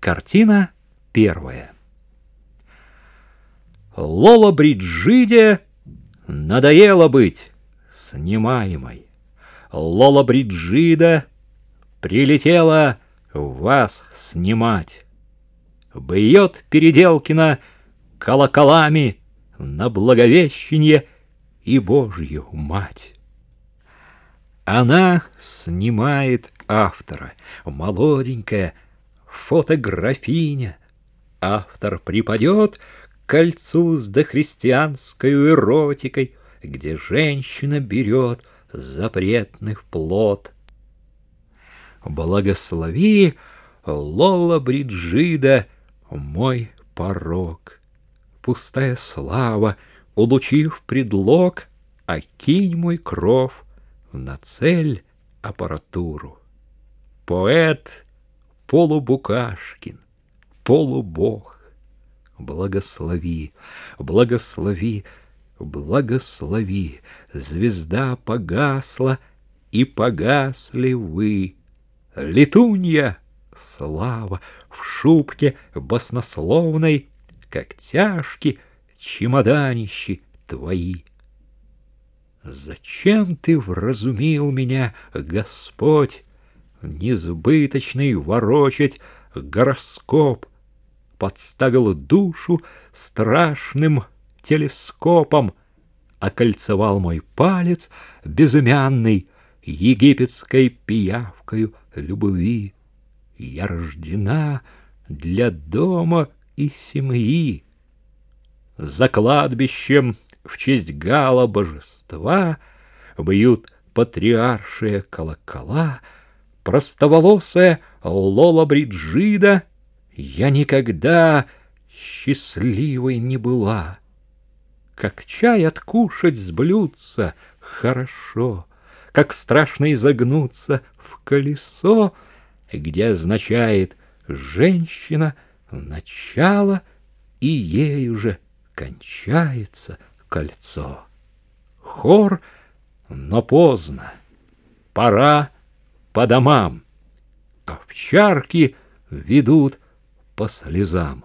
Картина первая. Лола Бриджиде надоело быть снимаемой. Лола Бриджида прилетела вас снимать. Бьет Переделкина колоколами на Благовещение и Божью Мать. Она снимает автора, молоденькая, фотографиня. Автор припадет к кольцу с дохристианской эротикой, где женщина берет запретных плод. Благослови, Лола Бриджида, мой порог. Пустая слава, улучив предлог, окинь мой кров на цель аппаратуру. Поэт полубукашкин, полубог, благослови, благослови, благослови, звезда погасла, и погасли вы. Летунья, слава, в шубке баснословной, как тяжки чемоданищи твои. Зачем ты вразумил меня, Господь, Несбыточный ворочать гороскоп? Подставил душу страшным телескопом, Окольцевал мой палец безымянный Египетской пиявкою любви. Я рождена для дома и семьи. За кладбищем в честь гала божества Бьют патриаршие колокола, Простоволосая Лола Бриджида, Я никогда счастливой не была. Как чай откушать с блюдца хорошо, Как страшно изогнуться в колесо, Где означает женщина начало, И ей уже кончается — кольцо. Хор, но поздно, пора по домам. Овчарки ведут по слезам.